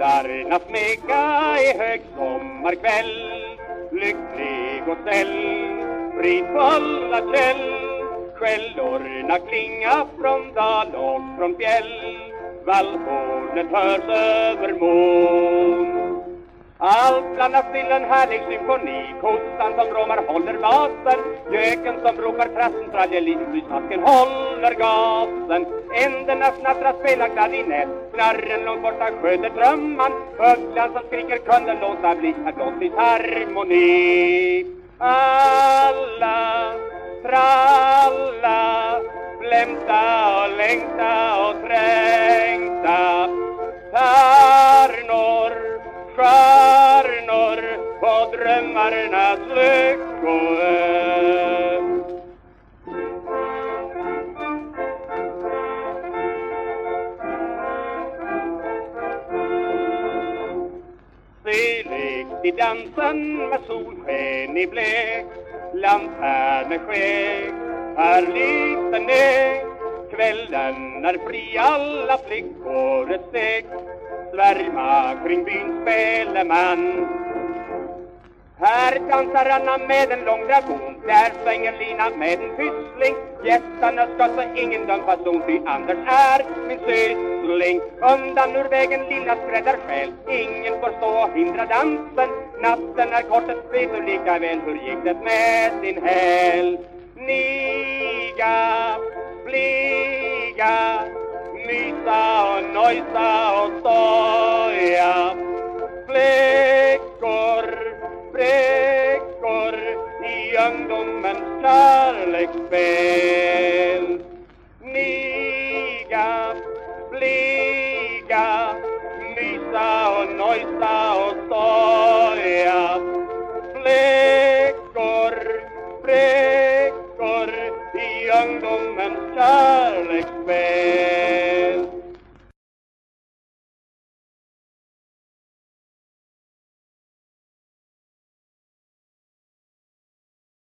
Fåglarna smeka i hög sommarkväll Lycklig och ställ, sprid på alla käll Skällorna klinga från dal och från fjäll Vallhornet hörs över mån allt blandas till en härlig symfoni. Kossan som råmar håller vasen. Göken som ropar trassen Traljelin-flysmasken håller gasen. Änderna snattrar spelar klarinett Knarren långt borta sköter drömman. Ugglan som skriker kunde låta bli att i harmoni. Alla tralla Flämta och längta och trängta. Tärnor stjärnor på drömmarnas lyckoö. I dansen med solsken i blek Lanterneskägg är liten nek Kvällen är fri, alla flickor är steg, svärma kring byns speleman. Här dansar Anna med en lång dragon, där svänger Lina med en pyssling. Gästarna ska så ingen döm fason, ty Anders är min syster syssling. Undan ur vägen lilla skräddarsjäl, ingen får stå och hindra dansen. Natten är kort, ett vet du lika väl hur gick det med din häl? Niga, fliga mysa och nojsa och stoja. Flickor, flickor i ungdomens kärleksspel. Bliga, mysa och nojsa och stoja. Flickor, flickor i ungdomens kärleksspel